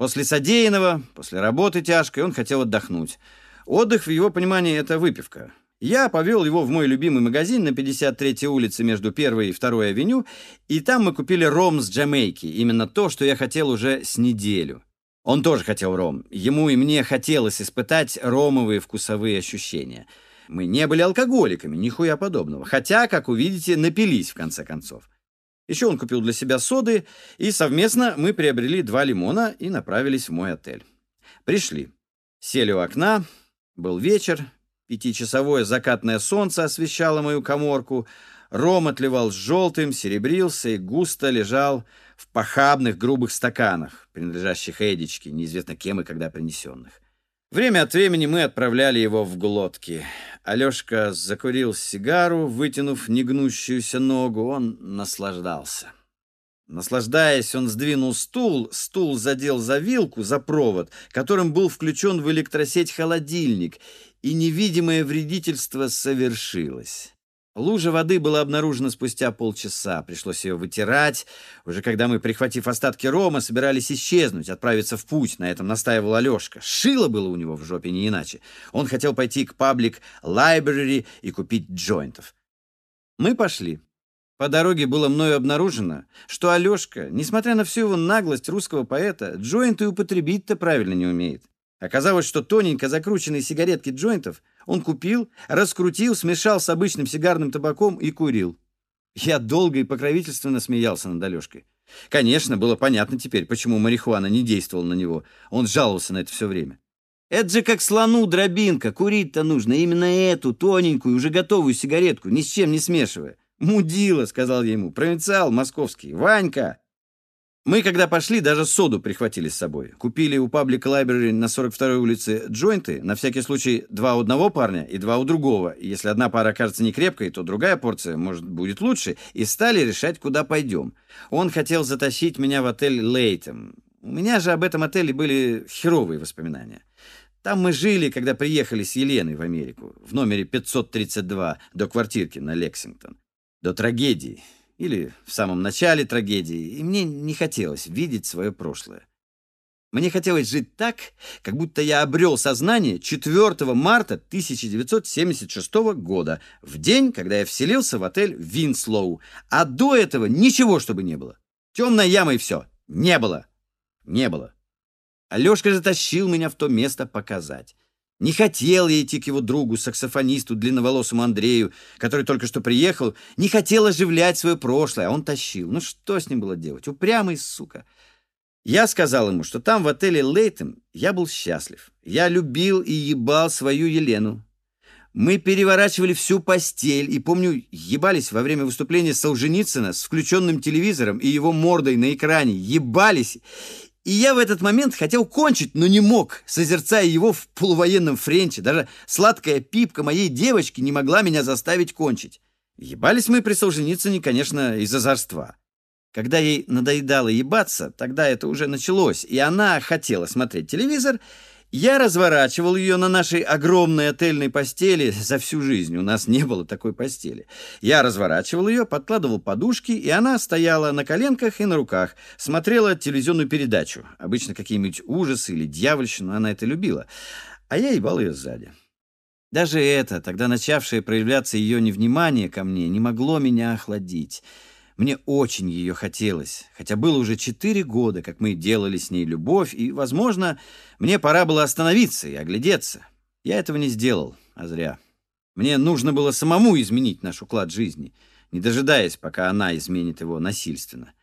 После содеянного, после работы тяжкой, он хотел отдохнуть. Отдых, в его понимании, это выпивка. Я повел его в мой любимый магазин на 53-й улице между 1 и 2 авеню, и там мы купили ром с Джамайки, именно то, что я хотел уже с неделю. Он тоже хотел ром. Ему и мне хотелось испытать ромовые вкусовые ощущения. Мы не были алкоголиками, нихуя подобного. Хотя, как увидите, напились в конце концов. Еще он купил для себя соды, и совместно мы приобрели два лимона и направились в мой отель. Пришли. Сели у окна. Был вечер. Пятичасовое закатное солнце освещало мою коморку. Ром отливал желтым, серебрился и густо лежал в похабных грубых стаканах, принадлежащих Эдичке, неизвестно кем и когда принесенных. Время от времени мы отправляли его в глотки. Алешка закурил сигару, вытянув негнущуюся ногу. Он наслаждался. Наслаждаясь, он сдвинул стул, стул задел за вилку, за провод, которым был включен в электросеть холодильник, и невидимое вредительство совершилось. Лужа воды была обнаружена спустя полчаса. Пришлось ее вытирать. Уже когда мы, прихватив остатки рома, собирались исчезнуть, отправиться в путь, на этом настаивал Алешка. Шило было у него в жопе, не иначе. Он хотел пойти к паблик Library и купить джойнтов. Мы пошли. По дороге было мною обнаружено, что Алешка, несмотря на всю его наглость русского поэта, джойнты употребить-то правильно не умеет. Оказалось, что тоненько закрученные сигаретки джойнтов он купил, раскрутил, смешал с обычным сигарным табаком и курил. Я долго и покровительственно смеялся над Алешкой. Конечно, было понятно теперь, почему марихуана не действовала на него. Он жаловался на это все время. Это же как слону дробинка, курить-то нужно именно эту, тоненькую, уже готовую сигаретку, ни с чем не смешивая. «Мудила», — сказал я ему, — «провинциал московский, Ванька». Мы, когда пошли, даже соду прихватили с собой. Купили у паблика Library на 42-й улице джойнты, на всякий случай два у одного парня и два у другого. Если одна пара окажется не крепкой, то другая порция, может, будет лучше. И стали решать, куда пойдем. Он хотел затащить меня в отель Лейтем. У меня же об этом отеле были херовые воспоминания. Там мы жили, когда приехали с Еленой в Америку, в номере 532 до квартирки на Лексингтон. До трагедии или в самом начале трагедии, и мне не хотелось видеть свое прошлое. Мне хотелось жить так, как будто я обрел сознание 4 марта 1976 года, в день, когда я вселился в отель Винслоу, а до этого ничего, чтобы не было. Темная яма и все. Не было. Не было. Алешка затащил меня в то место показать. Не хотел я идти к его другу, саксофонисту, длинноволосому Андрею, который только что приехал, не хотел оживлять свое прошлое, а он тащил. Ну что с ним было делать? Упрямый, сука. Я сказал ему, что там в отеле Лейтем я был счастлив. Я любил и ебал свою Елену. Мы переворачивали всю постель и, помню, ебались во время выступления Солженицына с включенным телевизором и его мордой на экране. Ебались. И я в этот момент хотел кончить, но не мог, созерцая его в полувоенном френче. Даже сладкая пипка моей девочки не могла меня заставить кончить. Ебались мы при Солженицыне, конечно, из озорства. Когда ей надоедало ебаться, тогда это уже началось, и она хотела смотреть телевизор, я разворачивал ее на нашей огромной отельной постели за всю жизнь. У нас не было такой постели. Я разворачивал ее, подкладывал подушки, и она стояла на коленках и на руках, смотрела телевизионную передачу. Обычно какие-нибудь ужасы или дьявольщину, она это любила. А я ебал ее сзади. Даже это, тогда начавшее проявляться ее невнимание ко мне, не могло меня охладить. Мне очень ее хотелось, хотя было уже четыре года, как мы делали с ней любовь, и, возможно, мне пора было остановиться и оглядеться. Я этого не сделал, а зря. Мне нужно было самому изменить наш уклад жизни, не дожидаясь, пока она изменит его насильственно.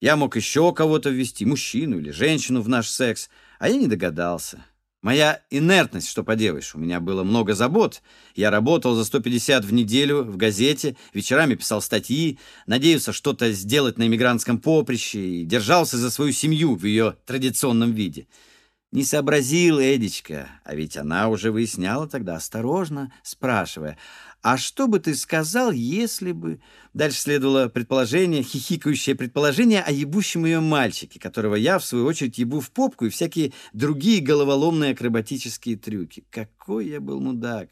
Я мог еще кого-то ввести, мужчину или женщину в наш секс, а я не догадался. Моя инертность, что поделаешь, у меня было много забот. Я работал за 150 в неделю в газете, вечерами писал статьи, надеялся что-то сделать на эмигрантском поприще и держался за свою семью в ее традиционном виде. Не сообразил Эдичка, а ведь она уже выясняла тогда, осторожно спрашивая, «А что бы ты сказал, если бы...» Дальше следовало предположение, хихикающее предположение о ебущем ее мальчике, которого я, в свою очередь, ебу в попку и всякие другие головоломные акробатические трюки. Какой я был мудак!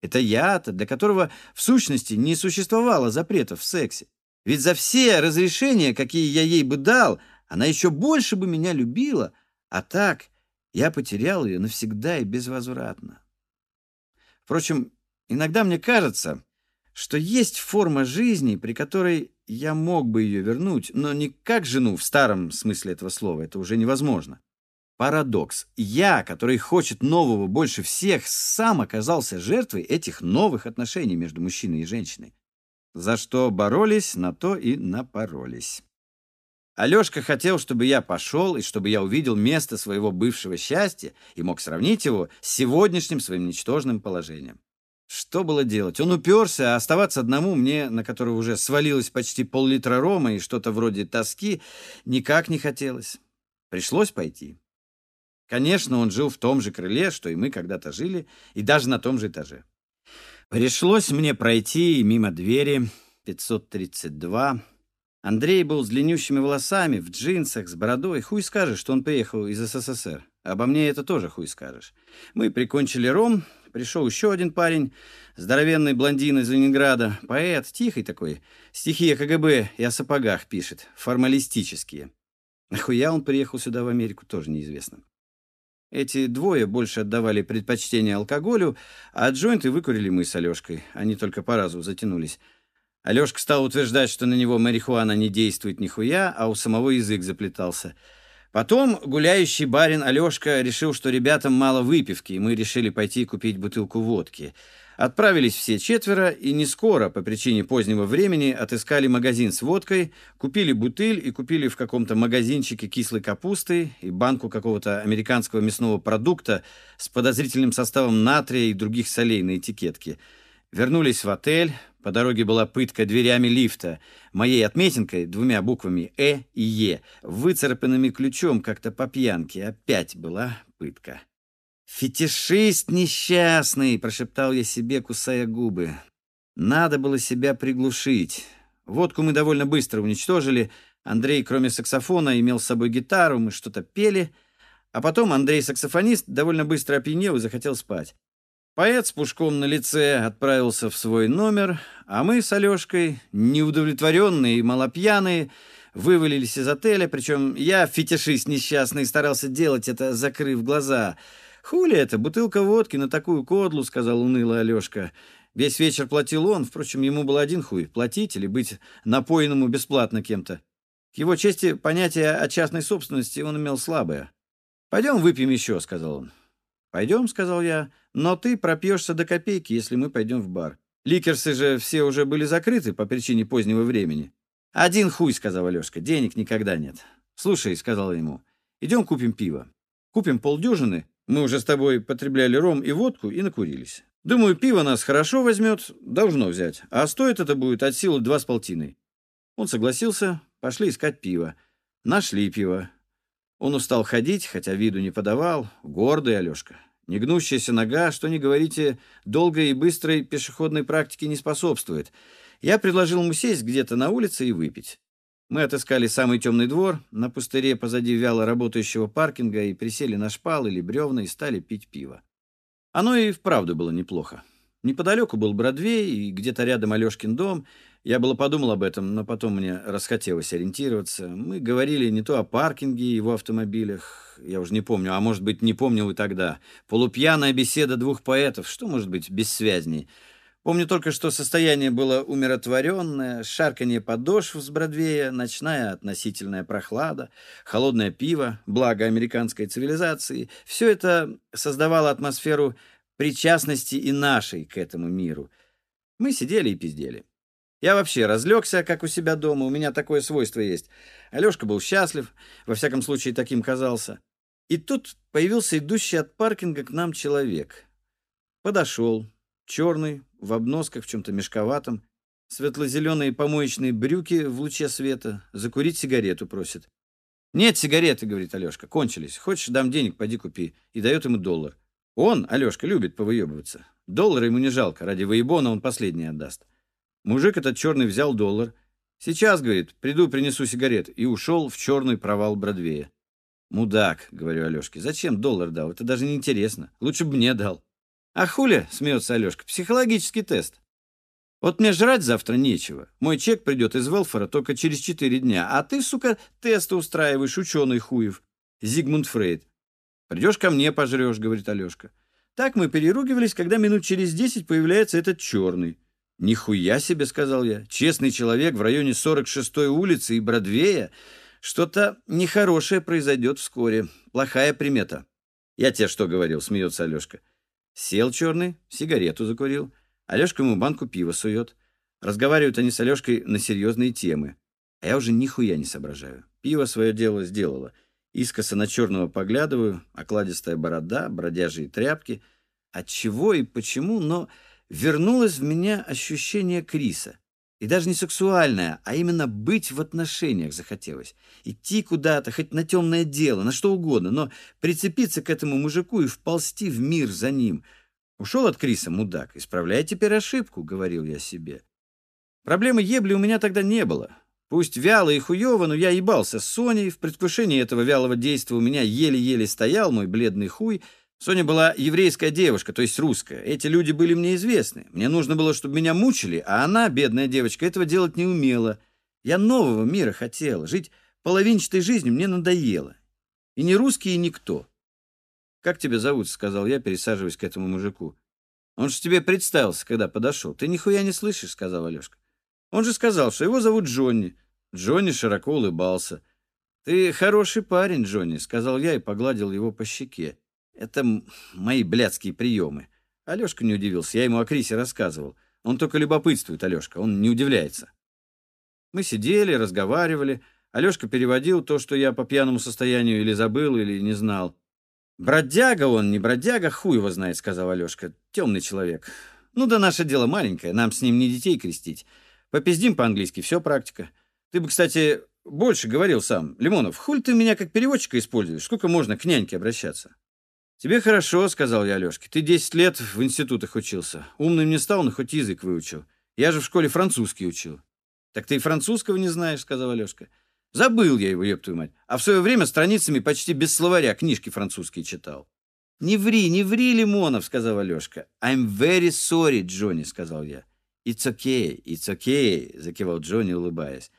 Это я-то, для которого, в сущности, не существовало запретов в сексе. Ведь за все разрешения, какие я ей бы дал, она еще больше бы меня любила, А так я потерял ее навсегда и безвозвратно. Впрочем, иногда мне кажется, что есть форма жизни, при которой я мог бы ее вернуть, но не как жену в старом смысле этого слова, это уже невозможно. Парадокс. Я, который хочет нового больше всех, сам оказался жертвой этих новых отношений между мужчиной и женщиной. За что боролись, на то и напоролись. Алешка хотел, чтобы я пошел и чтобы я увидел место своего бывшего счастья и мог сравнить его с сегодняшним своим ничтожным положением. Что было делать? Он уперся, а оставаться одному мне, на которого уже свалилось почти пол-литра рома и что-то вроде тоски, никак не хотелось. Пришлось пойти. Конечно, он жил в том же крыле, что и мы когда-то жили, и даже на том же этаже. Пришлось мне пройти мимо двери 532. Андрей был с длиннющими волосами, в джинсах, с бородой. Хуй скажешь, что он приехал из СССР. Обо мне это тоже хуй скажешь. Мы прикончили ром, пришел еще один парень, здоровенный блондин из Ленинграда, поэт, тихий такой, стихи о КГБ и о сапогах пишет, формалистические. Нахуя он приехал сюда в Америку, тоже неизвестно. Эти двое больше отдавали предпочтение алкоголю, а джойнты выкурили мы с Алешкой. Они только по разу затянулись. Алешка стал утверждать, что на него марихуана не действует нихуя, а у самого язык заплетался. Потом гуляющий барин Алешка решил, что ребятам мало выпивки, и мы решили пойти купить бутылку водки — Отправились все четверо и не скоро, по причине позднего времени, отыскали магазин с водкой, купили бутыль и купили в каком-то магазинчике кислой капусты и банку какого-то американского мясного продукта с подозрительным составом натрия и других солей на этикетке. Вернулись в отель. По дороге была пытка дверями лифта. Моей отметинкой, двумя буквами «Э» и «Е», выцарапанными ключом как-то по пьянке, опять была пытка. «Фетишист несчастный!» — прошептал я себе, кусая губы. Надо было себя приглушить. Водку мы довольно быстро уничтожили. Андрей, кроме саксофона, имел с собой гитару, мы что-то пели. А потом Андрей-саксофонист довольно быстро опьянел и захотел спать. Поэт с пушком на лице отправился в свой номер, а мы с Алешкой, неудовлетворенные и малопьяные, вывалились из отеля, причем я, фетишист несчастный, старался делать это, закрыв глаза — «Хули это, бутылка водки на такую кодлу», — сказал уныло Алешка. Весь вечер платил он, впрочем, ему был один хуй — платить или быть напоенному бесплатно кем-то. К его чести, понятие о частной собственности он имел слабое. «Пойдем выпьем еще», — сказал он. «Пойдем», — сказал я, — «но ты пропьешься до копейки, если мы пойдем в бар. Ликерсы же все уже были закрыты по причине позднего времени». «Один хуй», — сказал Алешка, — «денег никогда нет». «Слушай», — сказал ему, — «идем купим пиво. Купим полдюжины, мы уже с тобой потребляли ром и водку и накурились. Думаю, пиво нас хорошо возьмет, должно взять, а стоит это будет от силы два с полтиной. Он согласился, пошли искать пиво. Нашли пиво. Он устал ходить, хотя виду не подавал. Гордый Алешка. Негнущаяся нога, что не говорите, долгой и быстрой пешеходной практике не способствует. Я предложил ему сесть где-то на улице и выпить. Мы отыскали самый темный двор на пустыре позади вяло работающего паркинга и присели на шпал или бревна и стали пить пиво. Оно и вправду было неплохо. Неподалеку был Бродвей и где-то рядом Алешкин дом. Я было подумал об этом, но потом мне расхотелось ориентироваться. Мы говорили не то о паркинге и его автомобилях, я уже не помню, а может быть, не помнил и тогда. Полупьяная беседа двух поэтов, что может быть бессвязней? Помню только, что состояние было умиротворенное, шарканье подошв с Бродвея, ночная относительная прохлада, холодное пиво, благо американской цивилизации. Все это создавало атмосферу причастности и нашей к этому миру. Мы сидели и пиздели. Я вообще разлегся, как у себя дома, у меня такое свойство есть. Алешка был счастлив, во всяком случае таким казался. И тут появился идущий от паркинга к нам человек. Подошел, черный, в обносках, в чем-то мешковатом, светло-зеленые помоечные брюки в луче света, закурить сигарету просит. «Нет сигареты», — говорит Алешка, — «кончились. Хочешь, дам денег, пойди купи». И дает ему доллар. Он, Алешка, любит повыебываться. Доллара ему не жалко, ради выебона он последний отдаст. Мужик этот черный взял доллар. «Сейчас, — говорит, — приду, принесу сигарет». И ушел в черный провал Бродвея. «Мудак», — говорю Алешке, — «зачем доллар дал? Это даже не интересно. Лучше бы мне дал». А хули, смеется Алешка, психологический тест. Вот мне жрать завтра нечего. Мой чек придет из Велфора только через четыре дня, а ты, сука, тесты устраиваешь, ученый хуев. Зигмунд Фрейд. «Придешь ко мне, пожрешь», — говорит Алешка. Так мы переругивались, когда минут через десять появляется этот черный. «Нихуя себе», — сказал я. «Честный человек в районе 46-й улицы и Бродвея. Что-то нехорошее произойдет вскоре. Плохая примета». «Я тебе что говорил?» — смеется Алешка. Сел черный, сигарету закурил. Алешка ему банку пива сует. Разговаривают они с Алешкой на серьезные темы. А я уже нихуя не соображаю. Пиво свое дело сделало. Искоса на черного поглядываю, окладистая борода, бродяжие тряпки. От чего и почему, но вернулось в меня ощущение Криса. И даже не сексуальное, а именно быть в отношениях захотелось. Идти куда-то, хоть на темное дело, на что угодно, но прицепиться к этому мужику и вползти в мир за ним. Ушел от Криса, мудак, исправляй теперь ошибку, говорил я себе. Проблемы ебли у меня тогда не было. Пусть вяло и хуево, но я ебался с Соней. В предвкушении этого вялого действия у меня еле-еле стоял мой бледный хуй — Соня была еврейская девушка, то есть русская. Эти люди были мне известны. Мне нужно было, чтобы меня мучили, а она, бедная девочка, этого делать не умела. Я нового мира хотела. Жить половинчатой жизнью мне надоело. И не русский, и никто. «Как тебя зовут?» — сказал я, пересаживаясь к этому мужику. «Он же тебе представился, когда подошел. Ты нихуя не слышишь?» — сказал Алешка. «Он же сказал, что его зовут Джонни». Джонни широко улыбался. «Ты хороший парень, Джонни», — сказал я и погладил его по щеке. Это мои блядские приемы. Алешка не удивился, я ему о Крисе рассказывал. Он только любопытствует, Алешка, он не удивляется. Мы сидели, разговаривали. Алешка переводил то, что я по пьяному состоянию или забыл, или не знал. «Бродяга он, не бродяга, хуй его знает», — сказал Алешка. «Темный человек. Ну да наше дело маленькое, нам с ним не детей крестить. Попиздим по-английски, все практика. Ты бы, кстати, больше говорил сам. Лимонов, хуль ты меня как переводчика используешь? Сколько можно к няньке обращаться?» «Тебе хорошо», — сказал я Алешке. «Ты 10 лет в институтах учился. Умным не стал, но хоть язык выучил. Я же в школе французский учил». «Так ты и французского не знаешь», — сказал Алешка. «Забыл я его, еб мать. А в свое время страницами почти без словаря книжки французские читал». «Не ври, не ври, Лимонов», — сказал Алешка. «I'm very sorry, Джонни», — сказал я. «It's okay, it's okay», — закивал Джонни, улыбаясь.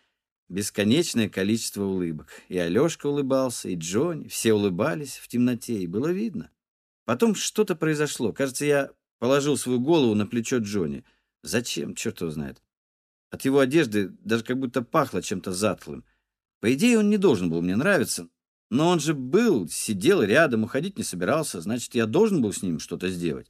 Бесконечное количество улыбок. И Алешка улыбался, и Джонни. Все улыбались в темноте, и было видно. Потом что-то произошло. Кажется, я положил свою голову на плечо Джонни. Зачем? Черт его знает. От его одежды даже как будто пахло чем-то затхлым. По идее, он не должен был мне нравиться. Но он же был, сидел рядом, уходить не собирался. Значит, я должен был с ним что-то сделать.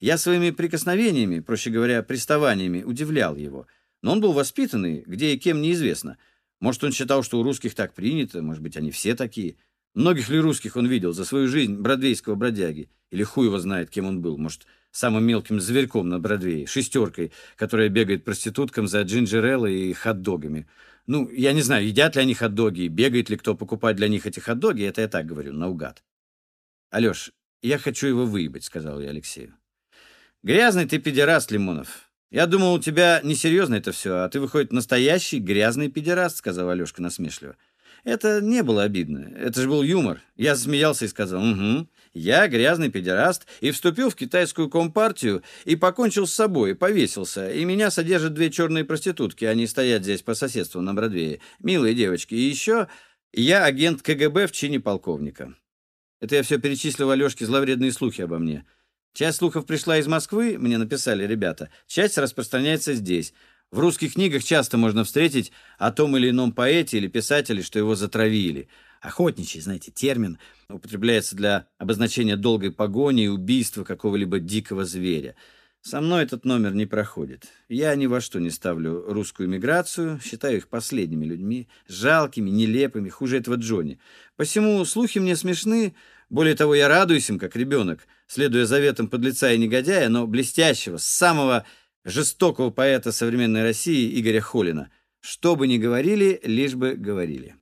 Я своими прикосновениями, проще говоря, приставаниями, удивлял его. Но он был воспитанный, где и кем неизвестно. Может, он считал, что у русских так принято, может быть, они все такие. Многих ли русских он видел за свою жизнь бродвейского бродяги? Или хуй его знает, кем он был? Может, самым мелким зверьком на Бродвее, шестеркой, которая бегает проституткам за джинджерелло и хот-догами. Ну, я не знаю, едят ли они хот-доги, бегает ли кто покупать для них эти хот-доги, это я так говорю, наугад. «Алеш, я хочу его выебать», — сказал я Алексею. «Грязный ты педераст, Лимонов. Я думал, у тебя несерьезно это все, а ты, выходит, настоящий грязный педераст», — сказал Алешка насмешливо. Это не было обидно. Это же был юмор. Я смеялся и сказал, угу, я грязный педераст и вступил в китайскую компартию и покончил с собой, повесился. И меня содержат две черные проститутки. Они стоят здесь по соседству на Бродвее. Милые девочки. И еще я агент КГБ в чине полковника. Это я все перечислил Алешке зловредные слухи обо мне. Часть слухов пришла из Москвы, мне написали ребята. Часть распространяется здесь. В русских книгах часто можно встретить о том или ином поэте или писателе, что его затравили. Охотничий, знаете, термин употребляется для обозначения долгой погони и убийства какого-либо дикого зверя. Со мной этот номер не проходит. Я ни во что не ставлю русскую миграцию, считаю их последними людьми, жалкими, нелепыми, хуже этого Джонни. Посему слухи мне смешны, более того, я радуюсь им, как ребенок, следуя заветам подлеца и негодяя, но блестящего, самого жестокого поэта современной России Игоря Холина. Что бы ни говорили, лишь бы говорили.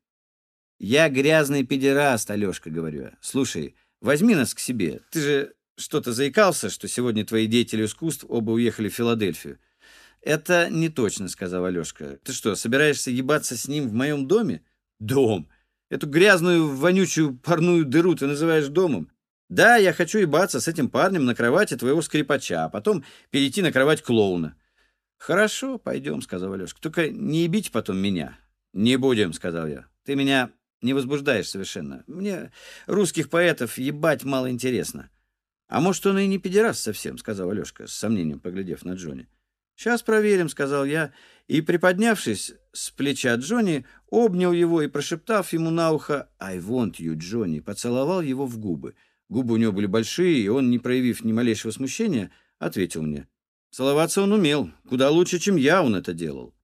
«Я грязный педераст, Алешка», — говорю. «Слушай, возьми нас к себе. Ты же что-то заикался, что сегодня твои деятели искусств оба уехали в Филадельфию». «Это не точно», — сказал Алешка. «Ты что, собираешься ебаться с ним в моем доме?» «Дом! Эту грязную, вонючую парную дыру ты называешь домом? Да, я хочу ебаться с этим парнем на кровати твоего скрипача, а потом перейти на кровать клоуна. Хорошо, пойдем, сказал Алешка. Только не ебите потом меня. Не будем, сказал я. Ты меня не возбуждаешь совершенно. Мне русских поэтов ебать мало интересно. А может, он и не педераст совсем, сказал Алешка, с сомнением поглядев на Джонни. Сейчас проверим, сказал я, и, приподнявшись с плеча Джонни, обнял его и, прошептав ему на ухо «I want you, Джонни», поцеловал его в губы. Губы у него были большие, и он, не проявив ни малейшего смущения, ответил мне. Целоваться он умел, куда лучше, чем я он это делал.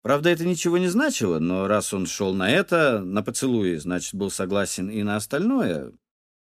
Правда, это ничего не значило, но раз он шел на это, на поцелуи, значит, был согласен и на остальное.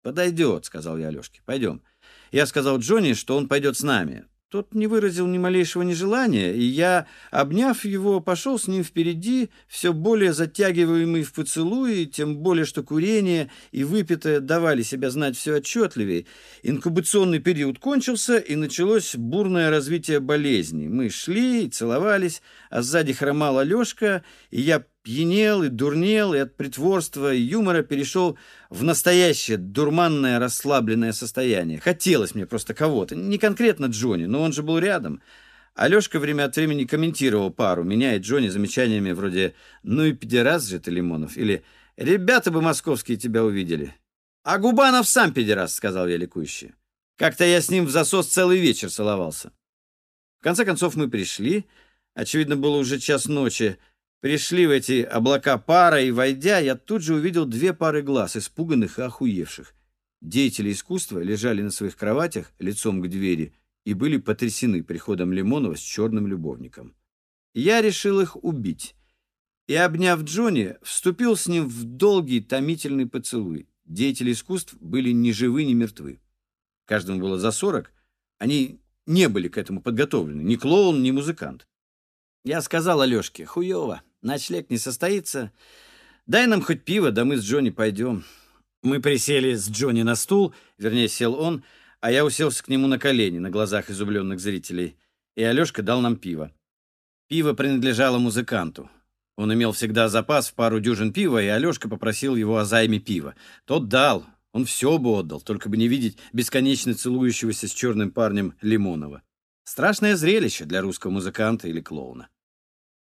«Подойдет», — сказал я Алешке, — «пойдем». Я сказал Джонни, что он пойдет с нами. Тот не выразил ни малейшего нежелания, и я, обняв его, пошел с ним впереди, все более затягиваемый в поцелуи, тем более, что курение и выпитое давали себя знать все отчетливее. Инкубационный период кончился, и началось бурное развитие болезни. Мы шли и целовались, а сзади хромал Алешка, и я пьянел и дурнел, и от притворства и юмора перешел в настоящее дурманное расслабленное состояние. Хотелось мне просто кого-то, не конкретно Джонни, но он же был рядом. Алешка время от времени комментировал пару, меня и Джонни замечаниями вроде «Ну и педерас же ты, Лимонов» или «Ребята бы московские тебя увидели». «А Губанов сам педерас», — сказал я ликующе. Как-то я с ним в засос целый вечер целовался. В конце концов мы пришли, очевидно, было уже час ночи, Пришли в эти облака пара, и, войдя, я тут же увидел две пары глаз, испуганных и охуевших. Деятели искусства лежали на своих кроватях лицом к двери и были потрясены приходом Лимонова с черным любовником. Я решил их убить. И, обняв Джонни, вступил с ним в долгий томительный поцелуй. Деятели искусств были ни живы, ни мертвы. Каждому было за сорок. Они не были к этому подготовлены. Ни клоун, ни музыкант. Я сказал Алешке, хуево, ночлег не состоится. Дай нам хоть пиво, да мы с Джонни пойдем. Мы присели с Джонни на стул, вернее, сел он, а я уселся к нему на колени на глазах изумленных зрителей. И Алешка дал нам пиво. Пиво принадлежало музыканту. Он имел всегда запас в пару дюжин пива, и Алешка попросил его о займе пива. Тот дал, он все бы отдал, только бы не видеть бесконечно целующегося с черным парнем Лимонова. Страшное зрелище для русского музыканта или клоуна.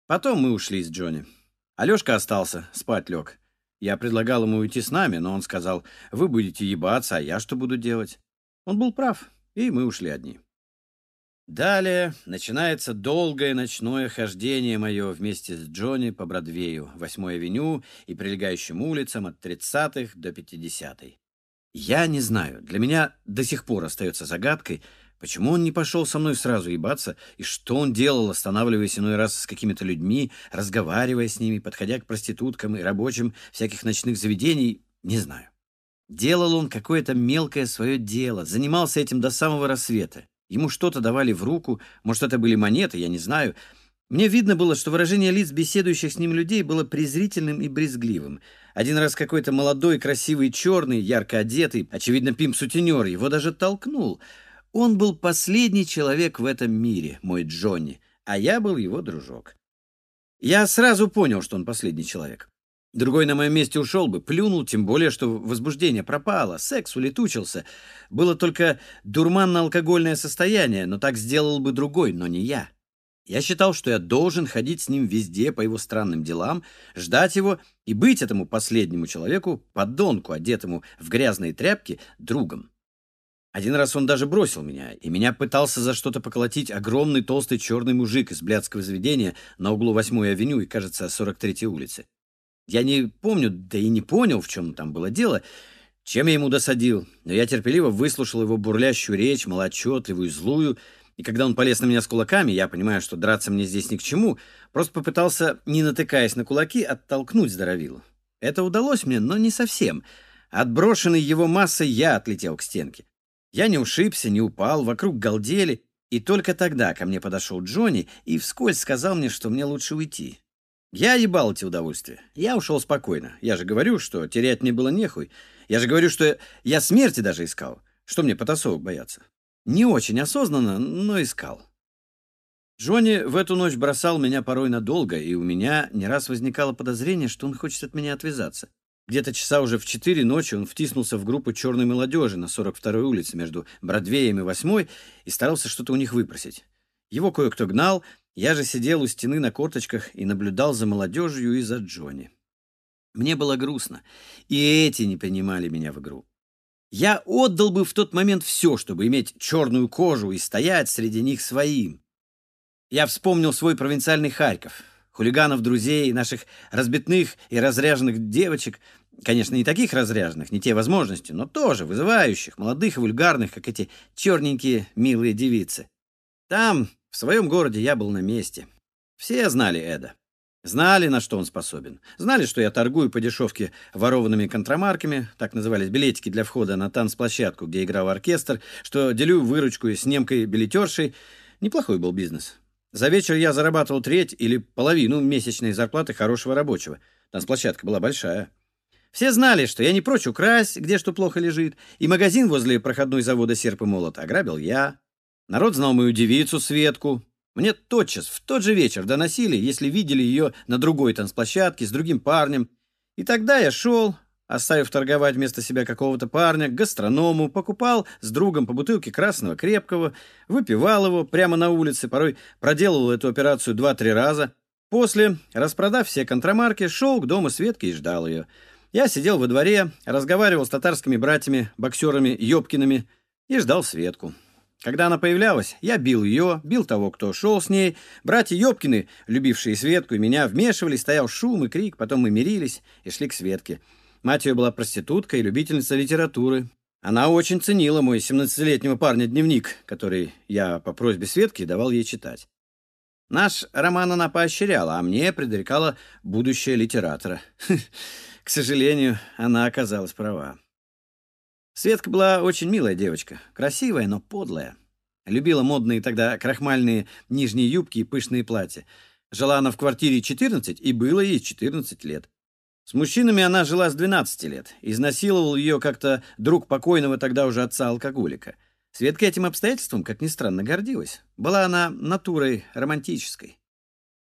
Потом мы ушли с Джонни. Алешка остался, спать лег. Я предлагал ему уйти с нами, но он сказал, вы будете ебаться, а я что буду делать? Он был прав, и мы ушли одни. Далее начинается долгое ночное хождение мое вместе с Джонни по Бродвею, 8 авеню и прилегающим улицам от 30-х до 50-й. Я не знаю, для меня до сих пор остается загадкой, Почему он не пошел со мной сразу ебаться? И что он делал, останавливаясь иной раз с какими-то людьми, разговаривая с ними, подходя к проституткам и рабочим всяких ночных заведений? Не знаю. Делал он какое-то мелкое свое дело, занимался этим до самого рассвета. Ему что-то давали в руку, может, это были монеты, я не знаю. Мне видно было, что выражение лиц беседующих с ним людей было презрительным и брезгливым. Один раз какой-то молодой, красивый, черный, ярко одетый, очевидно, пимп-сутенер, его даже толкнул — он был последний человек в этом мире, мой Джонни, а я был его дружок. Я сразу понял, что он последний человек. Другой на моем месте ушел бы, плюнул, тем более, что возбуждение пропало, секс улетучился. Было только дурманно-алкогольное состояние, но так сделал бы другой, но не я. Я считал, что я должен ходить с ним везде по его странным делам, ждать его и быть этому последнему человеку, подонку, одетому в грязные тряпки, другом. Один раз он даже бросил меня, и меня пытался за что-то поколотить огромный толстый черный мужик из блядского заведения на углу 8-й авеню и, кажется, 43-й улицы. Я не помню, да и не понял, в чем там было дело, чем я ему досадил, но я терпеливо выслушал его бурлящую речь, малоотчетливую, злую, и когда он полез на меня с кулаками, я понимаю, что драться мне здесь ни к чему, просто попытался, не натыкаясь на кулаки, оттолкнуть здоровилу. Это удалось мне, но не совсем. Отброшенный его массой я отлетел к стенке. Я не ушибся, не упал, вокруг галдели, и только тогда ко мне подошел Джонни и вскользь сказал мне, что мне лучше уйти. Я ебал эти удовольствия. Я ушел спокойно. Я же говорю, что терять мне было нехуй. Я же говорю, что я смерти даже искал. Что мне потасовок бояться? Не очень осознанно, но искал. Джонни в эту ночь бросал меня порой надолго, и у меня не раз возникало подозрение, что он хочет от меня отвязаться. Где-то часа уже в четыре ночи он втиснулся в группу черной молодежи на 42-й улице между Бродвеем и 8-й и старался что-то у них выпросить. Его кое-кто гнал, я же сидел у стены на корточках и наблюдал за молодежью и за Джонни. Мне было грустно, и эти не принимали меня в игру. Я отдал бы в тот момент все, чтобы иметь черную кожу и стоять среди них своим. Я вспомнил свой провинциальный Харьков, хулиганов, друзей, наших разбитных и разряженных девочек, конечно, не таких разряженных, не те возможности, но тоже вызывающих, молодых и вульгарных, как эти черненькие милые девицы. Там, в своем городе, я был на месте. Все знали Эда. Знали, на что он способен. Знали, что я торгую по дешевке ворованными контрамарками, так назывались билетики для входа на танцплощадку, где играл оркестр, что делю выручку с немкой-билетершей. Неплохой был бизнес. За вечер я зарабатывал треть или половину месячной зарплаты хорошего рабочего. Танцплощадка была большая. Все знали, что я не прочь украсть, где что плохо лежит, и магазин возле проходной завода «Серп и молот» ограбил я. Народ знал мою девицу Светку, мне тотчас, в тот же вечер доносили, если видели ее на другой танцплощадке с другим парнем. И тогда я шел, оставив торговать вместо себя какого-то парня, к гастроному, покупал с другом по бутылке красного крепкого, выпивал его прямо на улице, порой проделывал эту операцию два-три раза. После, распродав все контрамарки, шел к дому Светки и ждал ее. Я сидел во дворе, разговаривал с татарскими братьями, боксерами Ёбкиными и ждал Светку. Когда она появлялась, я бил ее, бил того, кто шел с ней. Братья Ёбкины, любившие Светку и меня, вмешивались, стоял шум и крик, потом мы мирились и шли к Светке. Мать ее была проститутка и любительница литературы. Она очень ценила мой 17-летнего парня дневник, который я по просьбе Светки давал ей читать. Наш роман она поощряла, а мне предрекала будущее литератора. К сожалению, она оказалась права. Светка была очень милая девочка, красивая, но подлая. Любила модные тогда крахмальные нижние юбки и пышные платья. Жила она в квартире 14, и было ей 14 лет. С мужчинами она жила с 12 лет. Изнасиловал ее как-то друг покойного тогда уже отца-алкоголика. Светка этим обстоятельством, как ни странно, гордилась. Была она натурой романтической.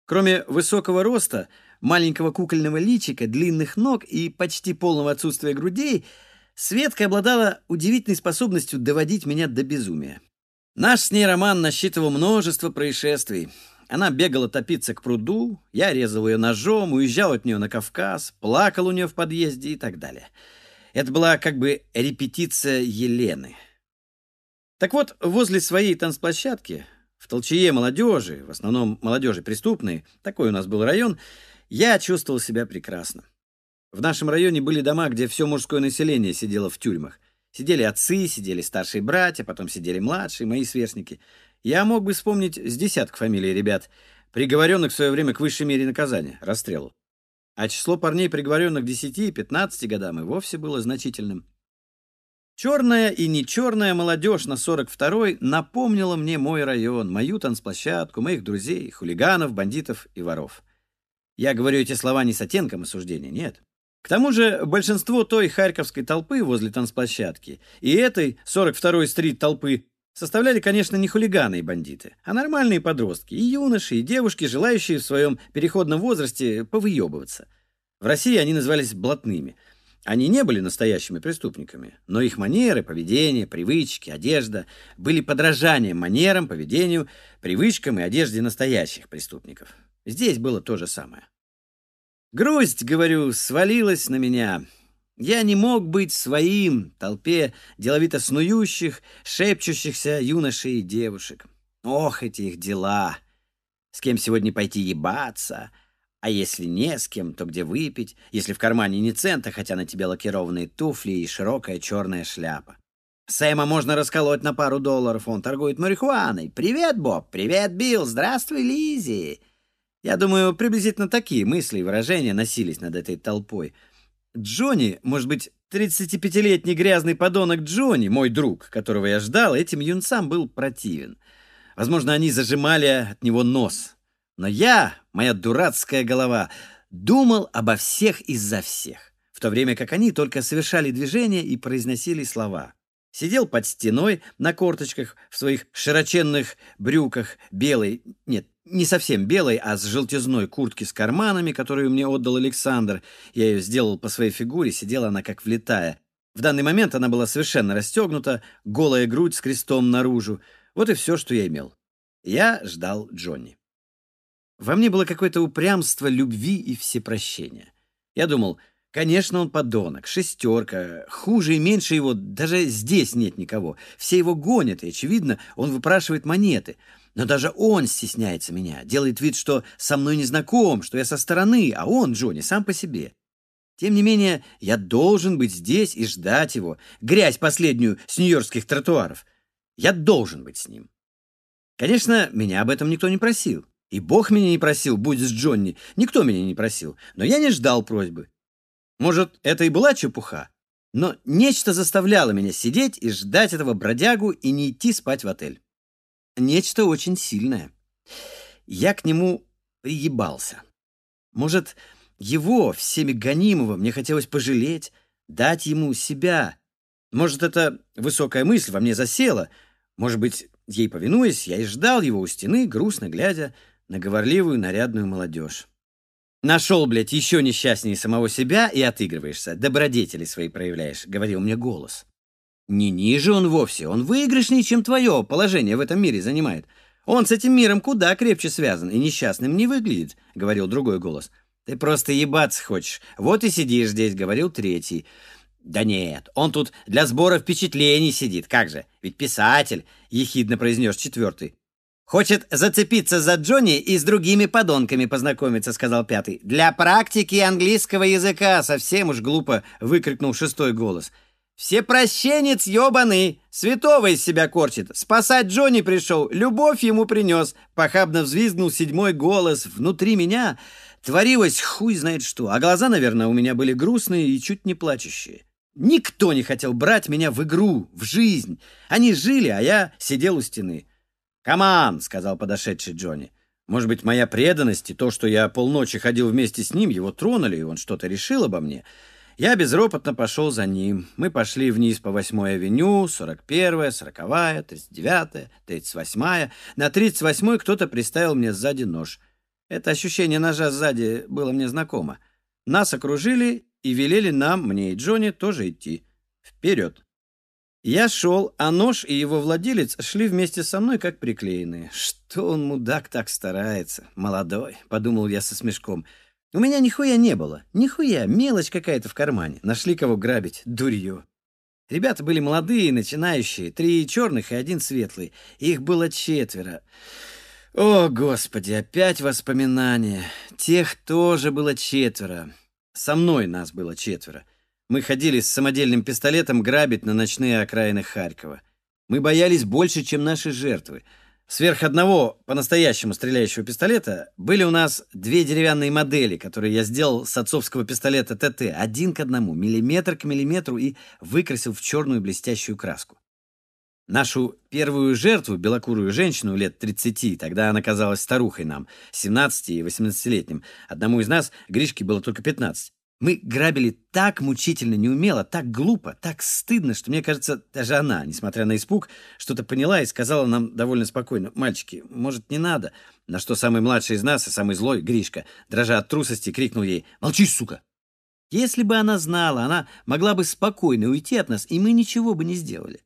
Кроме высокого роста, маленького кукольного личика, длинных ног и почти полного отсутствия грудей — Светка обладала удивительной способностью доводить меня до безумия. Наш с ней роман насчитывал множество происшествий. Она бегала топиться к пруду, я резал ее ножом, уезжал от нее на Кавказ, плакал у нее в подъезде и так далее. Это была как бы репетиция Елены. Так вот, возле своей танцплощадки, в толчее молодежи, в основном молодежи преступной, такой у нас был район, я чувствовал себя прекрасно. В нашем районе были дома, где все мужское население сидело в тюрьмах. Сидели отцы, сидели старшие братья, потом сидели младшие, мои сверстники. Я мог бы вспомнить с десяток фамилий ребят, приговоренных в свое время к высшей мере наказания — расстрелу. А число парней, приговоренных к 10-15 годам, и вовсе было значительным. Черная и не черная молодежь на 42-й напомнила мне мой район, мою танцплощадку, моих друзей, хулиганов, бандитов и воров. Я говорю эти слова не с оттенком осуждения, нет. К тому же большинство той харьковской толпы возле танцплощадки и этой 42-й стрит толпы составляли, конечно, не хулиганы и бандиты, а нормальные подростки, и юноши, и девушки, желающие в своем переходном возрасте повыебываться. В России они назывались блатными. Они не были настоящими преступниками, но их манеры, поведение, привычки, одежда были подражанием манерам, поведению, привычкам и одежде настоящих преступников. Здесь было то же самое. Грусть, говорю, свалилась на меня. Я не мог быть своим толпе деловито снующих, шепчущихся юношей и девушек. Ох, эти их дела! С кем сегодня пойти ебаться? А если не с кем, то где выпить? Если в кармане не цента, хотя на тебе лакированные туфли и широкая черная шляпа. Сэма можно расколоть на пару долларов, он торгует марихуаной. «Привет, Боб! Привет, Билл! Здравствуй, Лизи!» Я думаю, приблизительно такие мысли и выражения носились над этой толпой. Джонни, может быть, 35-летний грязный подонок Джонни, мой друг, которого я ждал, этим юнцам был противен. Возможно, они зажимали от него нос. Но я, моя дурацкая голова, думал обо всех из-за всех, в то время как они только совершали движения и произносили слова. Сидел под стеной на корточках в своих широченных брюках белой, нет, не совсем белой, а с желтизной куртки с карманами, которую мне отдал Александр. Я ее сделал по своей фигуре, сидела она как влетая. В данный момент она была совершенно расстегнута, голая грудь с крестом наружу. Вот и все, что я имел. Я ждал Джонни. Во мне было какое-то упрямство любви и всепрощения. Я думал, Конечно, он подонок, шестерка. Хуже и меньше его даже здесь нет никого. Все его гонят, и, очевидно, он выпрашивает монеты. Но даже он стесняется меня, делает вид, что со мной не знаком, что я со стороны, а он, Джонни, сам по себе. Тем не менее, я должен быть здесь и ждать его. Грязь последнюю с нью-йоркских тротуаров. Я должен быть с ним. Конечно, меня об этом никто не просил. И Бог меня не просил, будь с Джонни. Никто меня не просил. Но я не ждал просьбы. Может, это и была чепуха, но нечто заставляло меня сидеть и ждать этого бродягу и не идти спать в отель. Нечто очень сильное. Я к нему приебался. Может, его, всеми гонимого, мне хотелось пожалеть, дать ему себя. Может, эта высокая мысль во мне засела. Может быть, ей повинуясь, я и ждал его у стены, грустно глядя на говорливую нарядную молодежь. Нашел, блядь, еще несчастнее самого себя и отыгрываешься. Добродетели свои проявляешь, — говорил мне голос. Не ниже он вовсе, он выигрышнее, чем твое положение в этом мире занимает. Он с этим миром куда крепче связан и несчастным не выглядит, — говорил другой голос. Ты просто ебаться хочешь. Вот и сидишь здесь, — говорил третий. Да нет, он тут для сбора впечатлений сидит, как же, ведь писатель, — ехидно произнес четвертый. «Хочет зацепиться за Джонни и с другими подонками познакомиться», — сказал пятый. «Для практики английского языка!» — совсем уж глупо выкрикнул шестой голос. «Все прощенец ебаный! Святого из себя корчит! Спасать Джонни пришел! Любовь ему принес!» Похабно взвизгнул седьмой голос. Внутри меня творилось хуй знает что, а глаза, наверное, у меня были грустные и чуть не плачущие. Никто не хотел брать меня в игру, в жизнь. Они жили, а я сидел у стены. «Каман!» — сказал подошедший Джонни. Может быть, моя преданность и то, что я полночи ходил вместе с ним, его тронули, и он что-то решил обо мне. Я безропотно пошел за ним. Мы пошли вниз по 8-й авеню, 41-я, 40-я, 39-я, 38-я. На 38-й кто-то приставил мне сзади нож. Это ощущение ножа сзади было мне знакомо. Нас окружили и велели нам, мне и Джонни, тоже идти. Вперед. Я шел, а нож и его владелец шли вместе со мной, как приклеенные. Что он, мудак, так старается? Молодой, подумал я со смешком. У меня нихуя не было. Нихуя, мелочь какая-то в кармане. Нашли кого грабить. Дурье. Ребята были молодые, начинающие. Три черных и один светлый. Их было четверо. О, Господи, опять воспоминания. Тех тоже было четверо. Со мной нас было четверо. Мы ходили с самодельным пистолетом грабить на ночные окраины Харькова. Мы боялись больше, чем наши жертвы. Сверх одного по-настоящему стреляющего пистолета были у нас две деревянные модели, которые я сделал с отцовского пистолета ТТ, один к одному, миллиметр к миллиметру, и выкрасил в черную блестящую краску. Нашу первую жертву, белокурую женщину лет 30, тогда она казалась старухой нам, 17 и 18-летним. Одному из нас, Гришке, было только 15. Мы грабили так мучительно неумело, так глупо, так стыдно, что, мне кажется, даже она, несмотря на испуг, что-то поняла и сказала нам довольно спокойно, «Мальчики, может, не надо?» На что самый младший из нас и самый злой, Гришка, дрожа от трусости, крикнул ей, «Молчи, сука!» Если бы она знала, она могла бы спокойно уйти от нас, и мы ничего бы не сделали.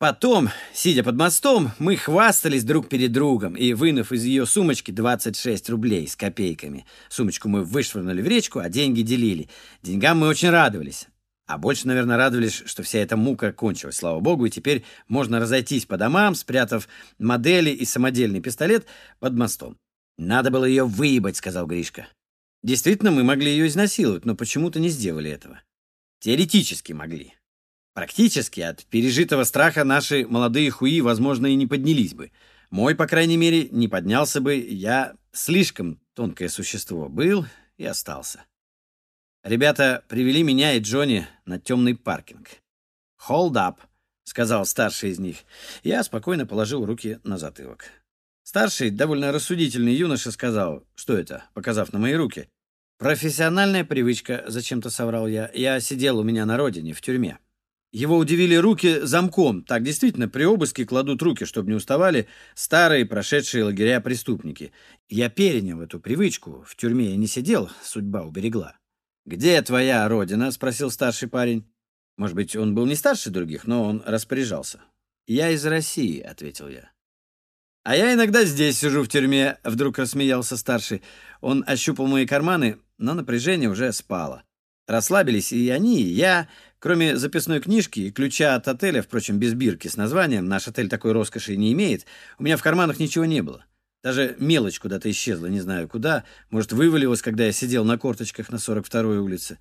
Потом, сидя под мостом, мы хвастались друг перед другом и, вынув из ее сумочки 26 рублей с копейками, сумочку мы вышвырнули в речку, а деньги делили. Деньгам мы очень радовались. А больше, наверное, радовались, что вся эта мука кончилась, слава богу, и теперь можно разойтись по домам, спрятав модели и самодельный пистолет под мостом. «Надо было ее выебать», — сказал Гришка. Действительно, мы могли ее изнасиловать, но почему-то не сделали этого. Теоретически могли. Практически от пережитого страха наши молодые хуи, возможно, и не поднялись бы. Мой, по крайней мере, не поднялся бы. Я слишком тонкое существо был и остался. Ребята привели меня и Джонни на темный паркинг. «Hold up», — сказал старший из них. Я спокойно положил руки на затылок. Старший, довольно рассудительный юноша, сказал, что это, показав на мои руки. «Профессиональная привычка», — зачем-то соврал я. «Я сидел у меня на родине, в тюрьме». Его удивили руки замком. Так действительно, при обыске кладут руки, чтобы не уставали старые прошедшие лагеря преступники. Я перенял эту привычку. В тюрьме я не сидел, судьба уберегла. «Где твоя родина?» — спросил старший парень. Может быть, он был не старше других, но он распоряжался. «Я из России», — ответил я. «А я иногда здесь сижу в тюрьме», — вдруг рассмеялся старший. Он ощупал мои карманы, но напряжение уже спало. Расслабились и они, и я. Кроме записной книжки и ключа от отеля, впрочем, без бирки с названием, наш отель такой роскоши не имеет, у меня в карманах ничего не было. Даже мелочь куда-то исчезла, не знаю куда. Может, вывалилась, когда я сидел на корточках на 42-й улице.